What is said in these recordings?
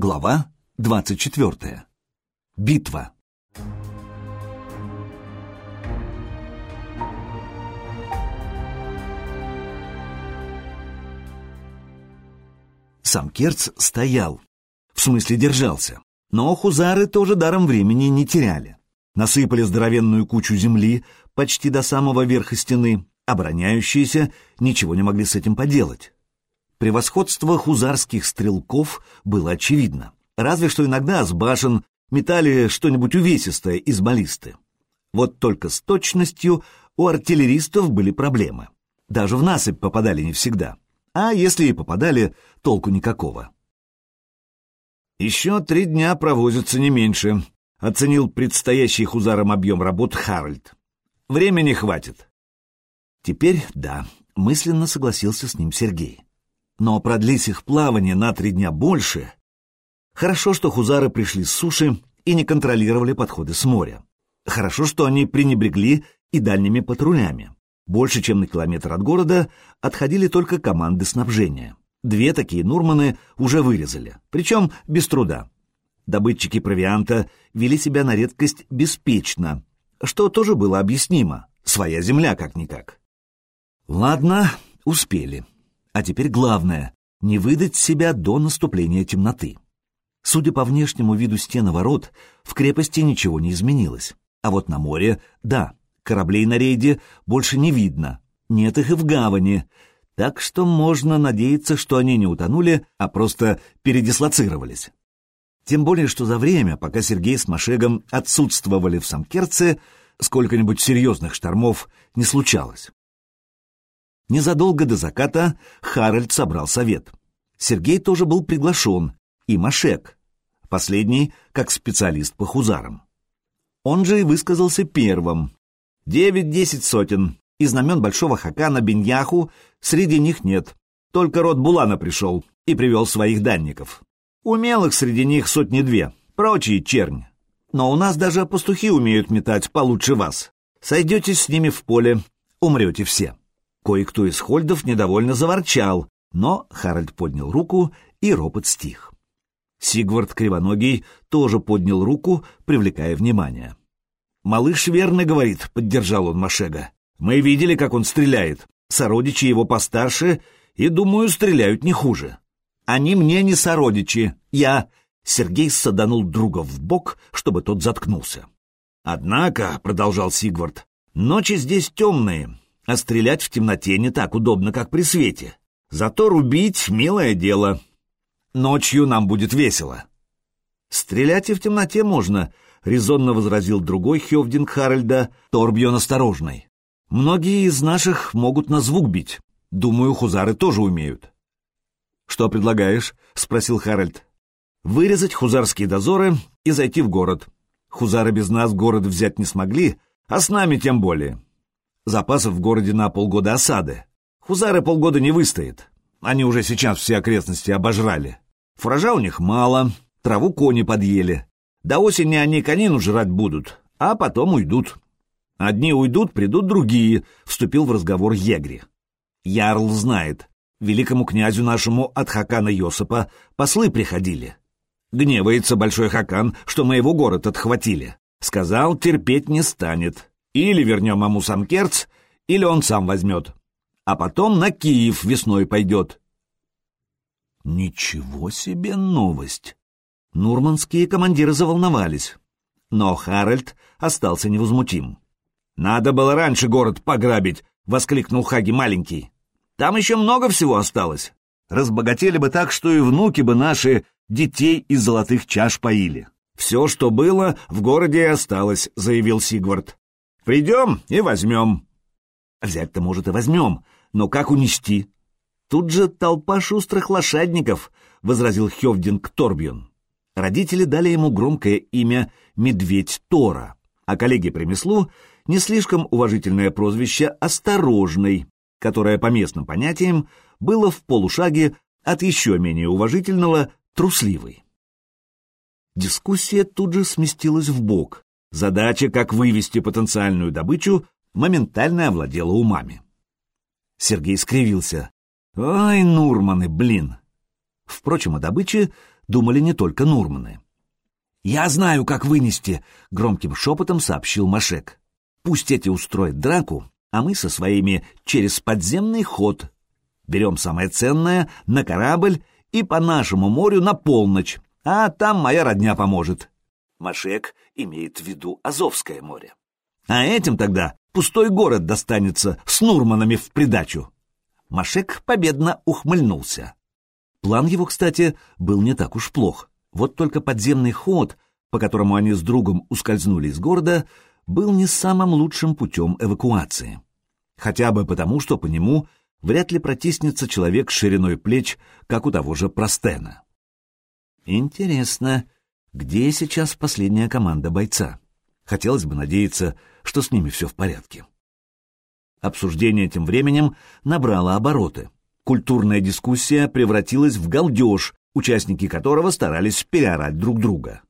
Глава 24. Битва. Сам Керц стоял, в смысле держался, но хузары тоже даром времени не теряли. Насыпали здоровенную кучу земли почти до самого верха стены, обороняющиеся ничего не могли с этим поделать. Превосходство хузарских стрелков было очевидно, разве что иногда с башен метали что-нибудь увесистое из баллисты. Вот только с точностью у артиллеристов были проблемы. Даже в насыпь попадали не всегда. А если и попадали, толку никакого. «Еще три дня провозятся не меньше», — оценил предстоящий хузарам объем работ Харальд. «Времени хватит». Теперь да, мысленно согласился с ним Сергей. Но продлись их плавание на три дня больше. Хорошо, что хузары пришли с суши и не контролировали подходы с моря. Хорошо, что они пренебрегли и дальними патрулями. Больше, чем на километр от города, отходили только команды снабжения. Две такие Нурманы уже вырезали, причем без труда. Добытчики провианта вели себя на редкость беспечно, что тоже было объяснимо. Своя земля как-никак. Ладно, успели. А теперь главное — не выдать себя до наступления темноты. Судя по внешнему виду стены ворот, в крепости ничего не изменилось. А вот на море — да, кораблей на рейде больше не видно. Нет их и в гавани. Так что можно надеяться, что они не утонули, а просто передислоцировались. Тем более, что за время, пока Сергей с Машегом отсутствовали в Самкерце, сколько-нибудь серьезных штормов не случалось. Незадолго до заката Харальд собрал совет. Сергей тоже был приглашен, и Машек, последний как специалист по хузарам. Он же и высказался первым. Девять-десять сотен, и знамен Большого Хакана Беньяху среди них нет. Только род Булана пришел и привел своих данников. Умелых среди них сотни-две, прочие чернь. Но у нас даже пастухи умеют метать получше вас. Сойдетесь с ними в поле, умрете все. Кое-кто из хольдов недовольно заворчал, но Харальд поднял руку, и ропот стих. Сигвард Кривоногий тоже поднял руку, привлекая внимание. «Малыш верно говорит», — поддержал он Машега. «Мы видели, как он стреляет. Сородичи его постарше, и, думаю, стреляют не хуже. Они мне не сородичи. Я...» Сергей саданул друга в бок, чтобы тот заткнулся. «Однако», — продолжал Сигвард, — «ночи здесь темные, а стрелять в темноте не так удобно, как при свете. Зато рубить — милое дело. Ночью нам будет весело. Стрелять и в темноте можно, — резонно возразил другой Хевдинг Харальда, Торбьон осторожный. Многие из наших могут на звук бить. Думаю, хузары тоже умеют. «Что предлагаешь?» — спросил Харальд. «Вырезать хузарские дозоры и зайти в город. Хузары без нас город взять не смогли, а с нами тем более. Запасов в городе на полгода осады. Хузары полгода не выстоят. Они уже сейчас все окрестности обожрали. Фуража у них мало, траву кони подъели. До осени они конину жрать будут, а потом уйдут. Одни уйдут, придут другие, — вступил в разговор Егри. Ярл знает, великому князю нашему от Хакана Йосипа послы приходили. Гневается большой Хакан, что мы его город отхватили. Сказал, терпеть не станет. Или вернем ему сам Керц, или он сам возьмет. А потом на Киев весной пойдет. Ничего себе новость! Нурманские командиры заволновались. Но Харальд остался невозмутим. «Надо было раньше город пограбить!» — воскликнул Хаги маленький. «Там еще много всего осталось. Разбогатели бы так, что и внуки бы наши детей из золотых чаш поили. Все, что было, в городе и осталось», — заявил Сигвард. Придем и возьмем. Взять-то, может, и возьмем, но как унести? Тут же толпа шустрых лошадников, — возразил Хевдинг Торбьон. Родители дали ему громкое имя «Медведь Тора», а коллеги по не слишком уважительное прозвище «Осторожный», которое по местным понятиям было в полушаге от еще менее уважительного «Трусливый». Дискуссия тут же сместилась в бок, Задача, как вывести потенциальную добычу, моментально овладела умами. Сергей скривился. «Ай, Нурманы, блин!» Впрочем, о добыче думали не только Нурманы. «Я знаю, как вынести», — громким шепотом сообщил Машек. «Пусть эти устроят драку, а мы со своими через подземный ход. Берем самое ценное на корабль и по нашему морю на полночь, а там моя родня поможет». Машек имеет в виду Азовское море. А этим тогда пустой город достанется с Нурманами в придачу. Машек победно ухмыльнулся. План его, кстати, был не так уж плох. Вот только подземный ход, по которому они с другом ускользнули из города, был не самым лучшим путем эвакуации. Хотя бы потому, что по нему вряд ли протиснется человек шириной плеч, как у того же Простена. Интересно, где сейчас последняя команда бойца? Хотелось бы надеяться, что с ними все в порядке. Обсуждение тем временем набрало обороты. Культурная дискуссия превратилась в галдеж, участники которого старались переорать друг друга.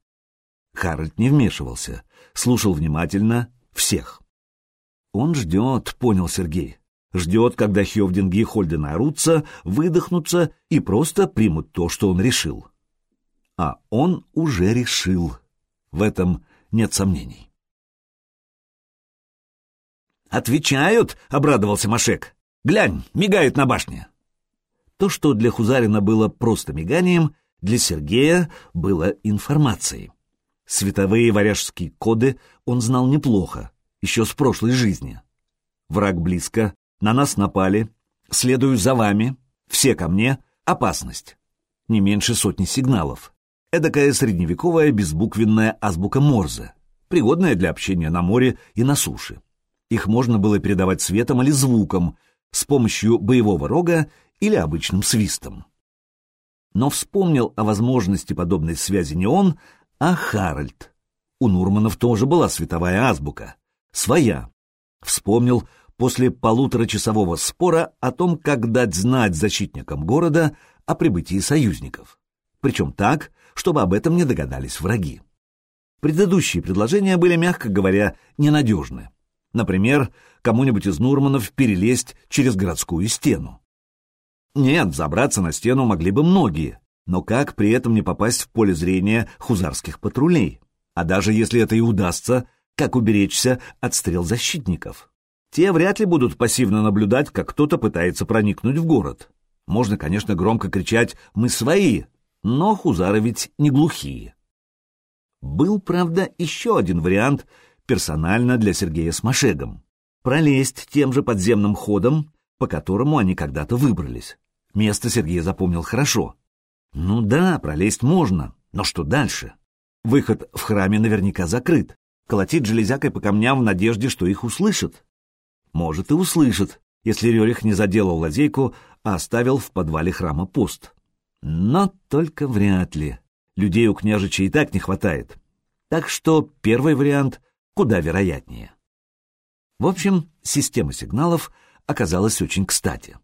Харальд не вмешивался, слушал внимательно всех. «Он ждет», — понял Сергей. «Ждет, когда Хевдинги и Хольден орутся, выдохнутся и просто примут то, что он решил». А он уже решил. В этом нет сомнений. «Отвечают!» — обрадовался Машек. «Глянь, мигают на башне!» То, что для Хузарина было просто миганием, для Сергея было информацией. Световые варяжские коды он знал неплохо, еще с прошлой жизни. Враг близко, на нас напали, следую за вами, все ко мне, опасность. Не меньше сотни сигналов. Эдакая средневековая безбуквенная азбука Морзе, пригодная для общения на море и на суше. Их можно было передавать светом или звуком, с помощью боевого рога или обычным свистом. Но вспомнил о возможности подобной связи не он, а Харальд. У Нурманов тоже была световая азбука. Своя. Вспомнил после полуторачасового спора о том, как дать знать защитникам города о прибытии союзников. Причем так, чтобы об этом не догадались враги. Предыдущие предложения были, мягко говоря, ненадежны. Например, кому-нибудь из Нурманов перелезть через городскую стену. Нет, забраться на стену могли бы многие, но как при этом не попасть в поле зрения хузарских патрулей? А даже если это и удастся, как уберечься от стрел защитников? Те вряд ли будут пассивно наблюдать, как кто-то пытается проникнуть в город. Можно, конечно, громко кричать «Мы свои!», но хузары ведь не глухие. Был, правда, еще один вариант персонально для Сергея с Машегом. Пролезть тем же подземным ходом, по которому они когда-то выбрались. Место Сергей запомнил хорошо. Ну да, пролезть можно, но что дальше? Выход в храме наверняка закрыт. Колотить железякой по камням в надежде, что их услышат. Может и услышат, если Рерих не заделал лазейку, а оставил в подвале храма пост. Но только вряд ли. Людей у княжича и так не хватает. Так что первый вариант куда вероятнее. В общем, система сигналов оказалась очень кстати.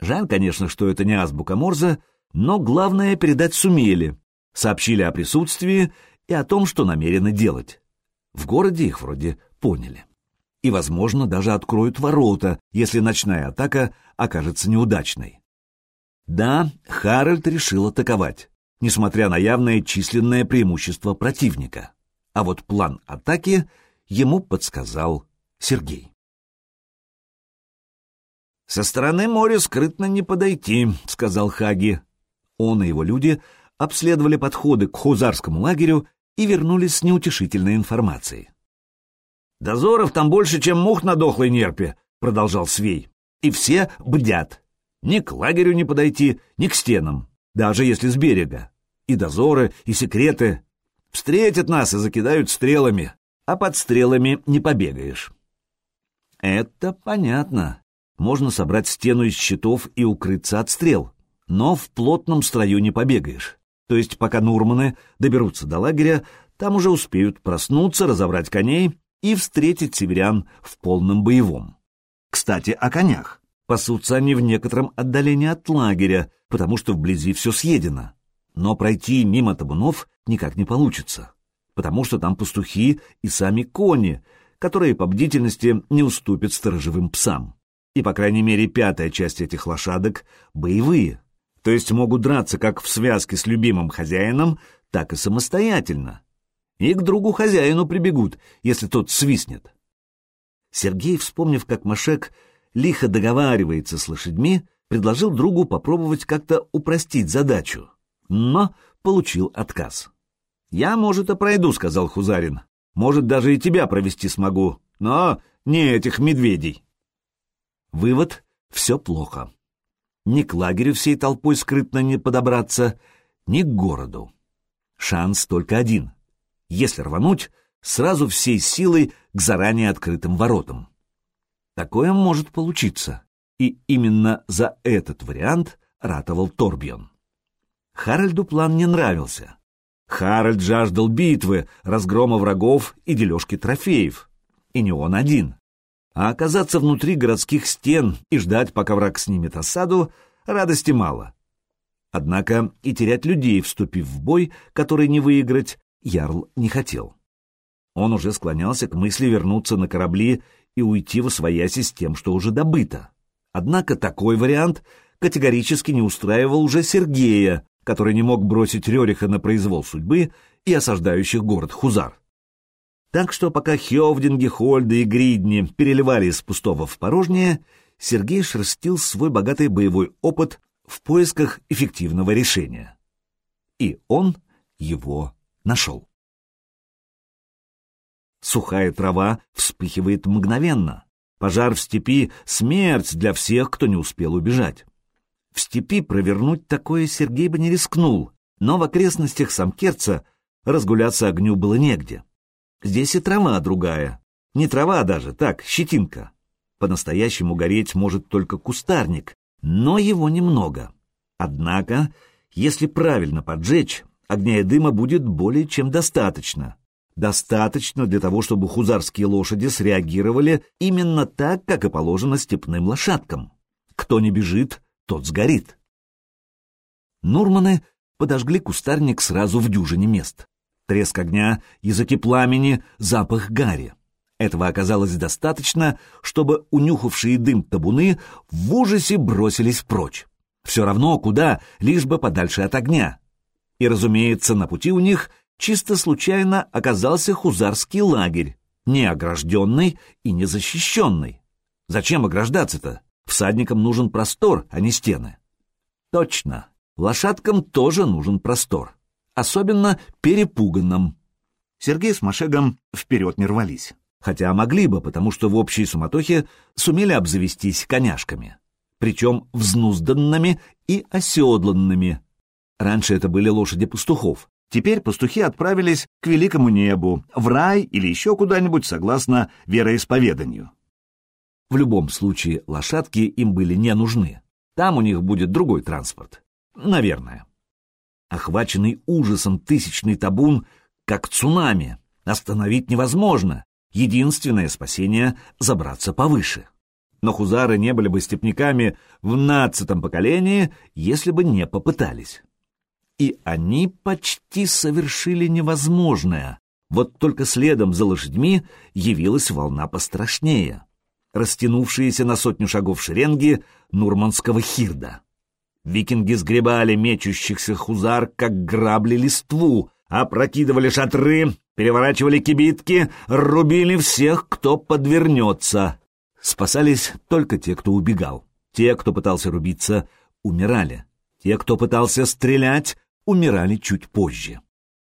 Жаль, конечно, что это не азбука Морзе, но главное передать сумели, сообщили о присутствии и о том, что намерены делать. В городе их вроде поняли. И, возможно, даже откроют ворота, если ночная атака окажется неудачной. Да, Харальд решил атаковать, несмотря на явное численное преимущество противника. А вот план атаки ему подсказал Сергей. «Со стороны моря скрытно не подойти», — сказал Хаги. Он и его люди обследовали подходы к хузарскому лагерю и вернулись с неутешительной информацией. «Дозоров там больше, чем мух на дохлой нерпе», — продолжал Свей. «И все бдят. Ни к лагерю не подойти, ни к стенам, даже если с берега. И дозоры, и секреты. Встретят нас и закидают стрелами, а под стрелами не побегаешь». «Это понятно можно собрать стену из щитов и укрыться от стрел, но в плотном строю не побегаешь. То есть пока Нурманы доберутся до лагеря, там уже успеют проснуться, разобрать коней и встретить северян в полном боевом. Кстати, о конях. Пасутся они в некотором отдалении от лагеря, потому что вблизи все съедено. Но пройти мимо табунов никак не получится, потому что там пастухи и сами кони, которые по бдительности не уступят сторожевым псам и, по крайней мере, пятая часть этих лошадок — боевые. то есть могут драться как в связке с любимым хозяином, так и самостоятельно. И к другу хозяину прибегут, если тот свистнет. Сергей, вспомнив, как Машек лихо договаривается с лошадьми, предложил другу попробовать как-то упростить задачу, но получил отказ. «Я, может, и пройду», — сказал Хузарин. «Может, даже и тебя провести смогу, но не этих медведей». Вывод — все плохо. Ни к лагерю всей толпой скрытно не подобраться, ни к городу. Шанс только один. Если рвануть, сразу всей силой к заранее открытым воротам. Такое может получиться, и именно за этот вариант ратовал Торбьон. Харальду план не нравился. Харальд жаждал битвы, разгрома врагов и дележки трофеев. И не он один. А оказаться внутри городских стен и ждать, пока враг снимет осаду, радости мало. Однако и терять людей, вступив в бой, который не выиграть, Ярл не хотел. Он уже склонялся к мысли вернуться на корабли и уйти в освояси с тем, что уже добыто. Однако такой вариант категорически не устраивал уже Сергея, который не мог бросить Рериха на произвол судьбы и осаждающих город Хузар. Так что пока Хевдинги, Хольды и Гридни переливали из пустого в порожнее, Сергей шерстил свой богатый боевой опыт в поисках эффективного решения. И он его нашел. Сухая трава вспыхивает мгновенно. Пожар в степи — смерть для всех, кто не успел убежать. В степи провернуть такое Сергей бы не рискнул, но в окрестностях Самкерца разгуляться огню было негде. Здесь и трава другая. Не трава даже, так, щетинка. По-настоящему гореть может только кустарник, но его немного. Однако, если правильно поджечь, огня и дыма будет более чем достаточно. Достаточно для того, чтобы хузарские лошади среагировали именно так, как и положено степным лошадкам. Кто не бежит, тот сгорит. Нурманы подожгли кустарник сразу в дюжине мест. Треск огня, языки пламени, запах гари. Этого оказалось достаточно, чтобы унюхавшие дым табуны в ужасе бросились прочь. Все равно куда, лишь бы подальше от огня. И, разумеется, на пути у них чисто случайно оказался хузарский лагерь, не огражденный и не защищенный. Зачем ограждаться-то? Всадникам нужен простор, а не стены. Точно, лошадкам тоже нужен простор, особенно перепуганным. Сергей с Машегом вперед не рвались, хотя могли бы, потому что в общей суматохе сумели обзавестись коняшками, причем взнузданными и оседланными. Раньше это были лошади пастухов, Теперь пастухи отправились к великому небу, в рай или еще куда-нибудь согласно вероисповеданию. В любом случае, лошадки им были не нужны. Там у них будет другой транспорт. Наверное. Охваченный ужасом тысячный табун, как цунами. Остановить невозможно. Единственное спасение — забраться повыше. Но хузары не были бы степняками в нацатом поколении, если бы не попытались. И они почти совершили невозможное. Вот только следом за лошадьми явилась волна пострашнее растянувшиеся на сотню шагов шеренги нурманского хирда. Викинги сгребали мечущихся хузар, как грабли листву, опрокидывали шатры, переворачивали кибитки, рубили всех, кто подвернется. Спасались только те, кто убегал. Те, кто пытался рубиться, умирали. Те, кто пытался стрелять, умирали чуть позже.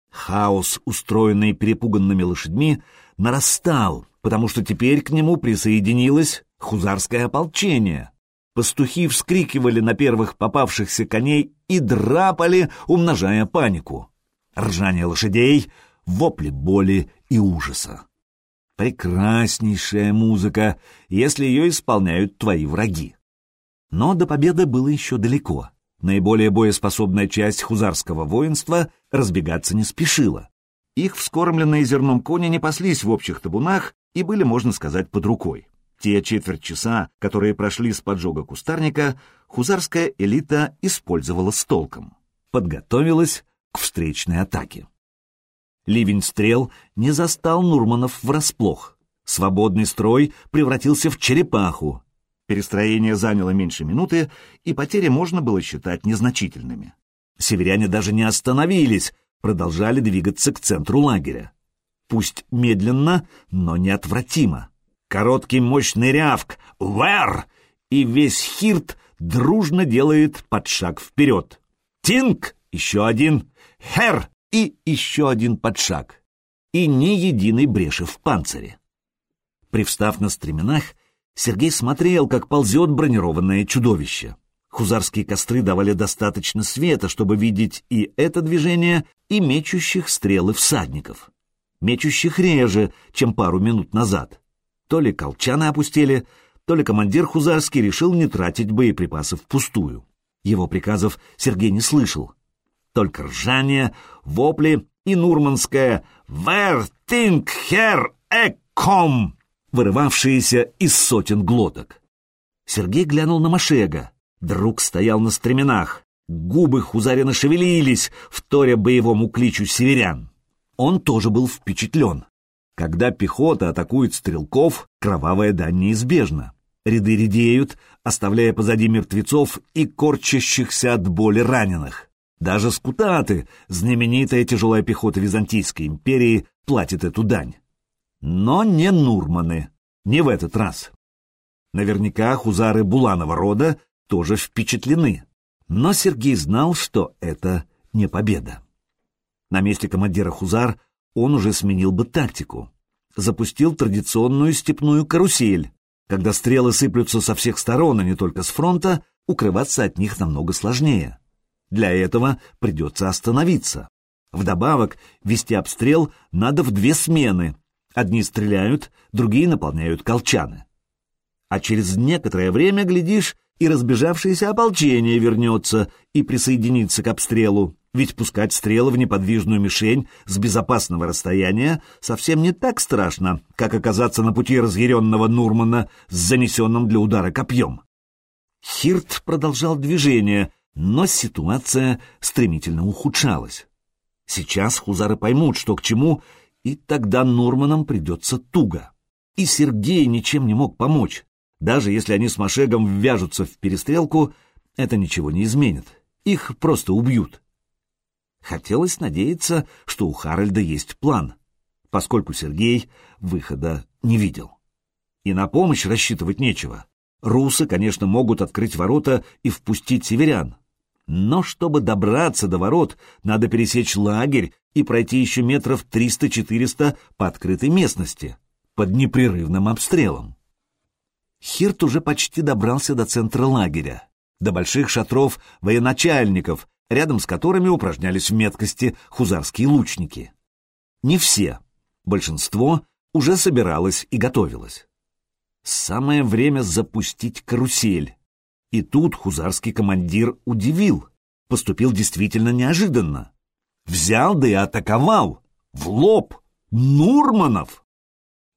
Хаос, устроенный перепуганными лошадьми, нарастал, потому что теперь к нему присоединилось хузарское ополчение. Пастухи вскрикивали на первых попавшихся коней и драпали, умножая панику. Ржание лошадей, вопли боли и ужаса. Прекраснейшая музыка, если ее исполняют твои враги. Но до победы было еще далеко. Наиболее боеспособная часть хузарского воинства разбегаться не спешила. Их вскормленные зерном кони не паслись в общих табунах и были, можно сказать, под рукой. Те четверть часа, которые прошли с поджога кустарника, хузарская элита использовала с толком. Подготовилась к встречной атаке. Ливень стрел не застал Нурманов врасплох. Свободный строй превратился в черепаху. Перестроение заняло меньше минуты, и потери можно было считать незначительными. Северяне даже не остановились, продолжали двигаться к центру лагеря. Пусть медленно, но неотвратимо. Короткий мощный рявк «Вэр!» и весь хирт дружно делает подшаг вперед. «Тинг!» — еще один. «Хер!» и еще один подшаг. И ни единой бреши в панцире. Привстав на стременах, Сергей смотрел, как ползет бронированное чудовище. Хузарские костры давали достаточно света, чтобы видеть и это движение, и мечущих стрелы всадников. Мечущих реже, чем пару минут назад. То ли колчаны опустили, то ли командир Хузарский решил не тратить боеприпасы впустую. Его приказов Сергей не слышал. Только ржание, вопли и нурманское «Вер тинг хер эком», вырывавшиеся из сотен глоток. Сергей глянул на Машега. Друг стоял на стременах. Губы Хузарина шевелились, вторя боевому кличу северян. Он тоже был впечатлен. Когда пехота атакует стрелков, кровавая дань неизбежна. Ряды редеют, оставляя позади мертвецов и корчащихся от боли раненых. Даже скутаты, знаменитая тяжелая пехота Византийской империи, платит эту дань. Но не Нурманы, не в этот раз. Наверняка хузары Буланова рода тоже впечатлены. Но Сергей знал, что это не победа. На месте командира хузар он уже сменил бы тактику. Запустил традиционную степную карусель. Когда стрелы сыплются со всех сторон, а не только с фронта, укрываться от них намного сложнее. Для этого придется остановиться. Вдобавок, вести обстрел надо в две смены. Одни стреляют, другие наполняют колчаны. А через некоторое время, глядишь, и разбежавшееся ополчение вернется и присоединится к обстрелу, ведь пускать стрелы в неподвижную мишень с безопасного расстояния совсем не так страшно, как оказаться на пути разъяренного Нурмана с занесенным для удара копьем. Хирт продолжал движение, но ситуация стремительно ухудшалась. Сейчас хузары поймут, что к чему, и тогда Нурманам придется туго. И Сергей ничем не мог помочь. Даже если они с Машегом ввяжутся в перестрелку, это ничего не изменит. Их просто убьют. Хотелось надеяться, что у Харальда есть план, поскольку Сергей выхода не видел. И на помощь рассчитывать нечего. Русы, конечно, могут открыть ворота и впустить северян. Но чтобы добраться до ворот, надо пересечь лагерь и пройти еще метров 300-400 по открытой местности, под непрерывным обстрелом. Хирт уже почти добрался до центра лагеря, до больших шатров военачальников, рядом с которыми упражнялись в меткости хузарские лучники. Не все, большинство уже собиралось и готовилось. Самое время запустить карусель. И тут хузарский командир удивил, поступил действительно неожиданно. Взял да и атаковал, в лоб, Нурманов!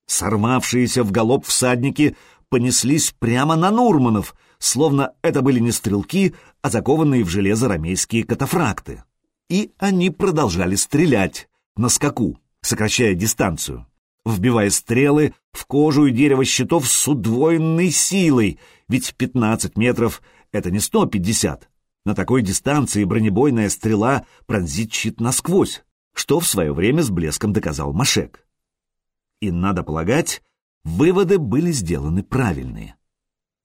Сорвавшиеся в галоп всадники понеслись прямо на Нурманов, словно это были не стрелки, а закованные в железо рамейские катафракты. И они продолжали стрелять на скаку, сокращая дистанцию, вбивая стрелы в кожу и дерево щитов с удвоенной силой, ведь 15 метров — это не 150. На такой дистанции бронебойная стрела пронзит щит насквозь, что в свое время с блеском доказал Машек. И, надо полагать, Выводы были сделаны правильные.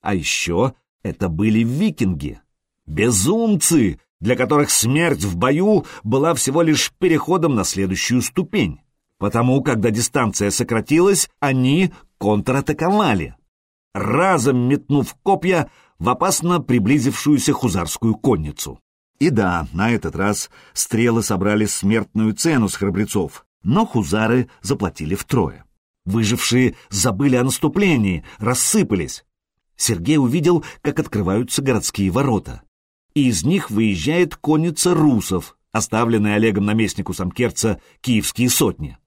А еще это были викинги. Безумцы, для которых смерть в бою была всего лишь переходом на следующую ступень. Потому, когда дистанция сократилась, они контратаковали, разом метнув копья в опасно приблизившуюся хузарскую конницу. И да, на этот раз стрелы собрали смертную цену с храбрецов, но хузары заплатили втрое. Выжившие забыли о наступлении, рассыпались. Сергей увидел, как открываются городские ворота. И из них выезжает конница русов, оставленные Олегом наместнику Самкерца киевские сотни.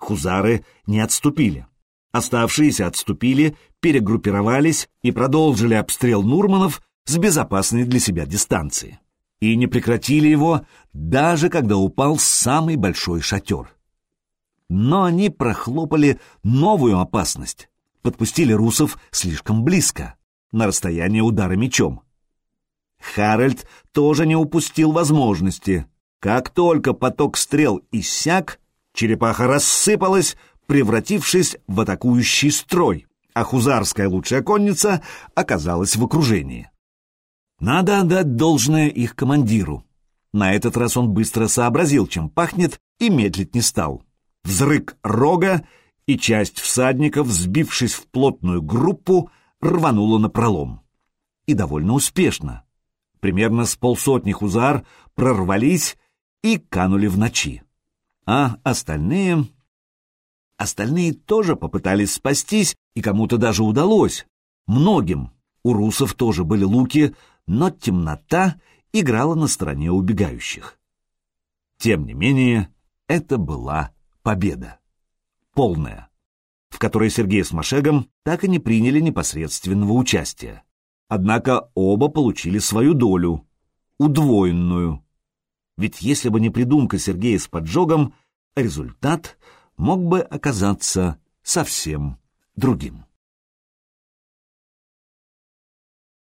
Хузары не отступили. Оставшиеся отступили, перегруппировались и продолжили обстрел Нурманов с безопасной для себя дистанции. И не прекратили его, даже когда упал самый большой шатер но они прохлопали новую опасность, подпустили русов слишком близко. на расстояние удара мечом. Харальд тоже не упустил возможности. Как только поток стрел иссяк, черепаха рассыпалась, превратившись в атакующий строй, а хузарская лучшая конница оказалась в окружении. Надо отдать должное их командиру. На этот раз он быстро сообразил, чем пахнет, и медлить не стал. Взрык рога, и часть всадников, сбившись в плотную группу, рванула на пролом. И довольно успешно. Примерно с полсотни хузар прорвались и канули в ночи. А остальные... Остальные тоже попытались спастись, и кому-то даже удалось. Многим. У русов тоже были луки, но темнота играла на стороне убегающих. Тем не менее, это была победа. Полная, в которой Сергей с Машегом так и не приняли непосредственного участия. Однако оба получили свою долю, удвоенную. Ведь если бы не придумка Сергея с поджогом, результат мог бы оказаться совсем другим.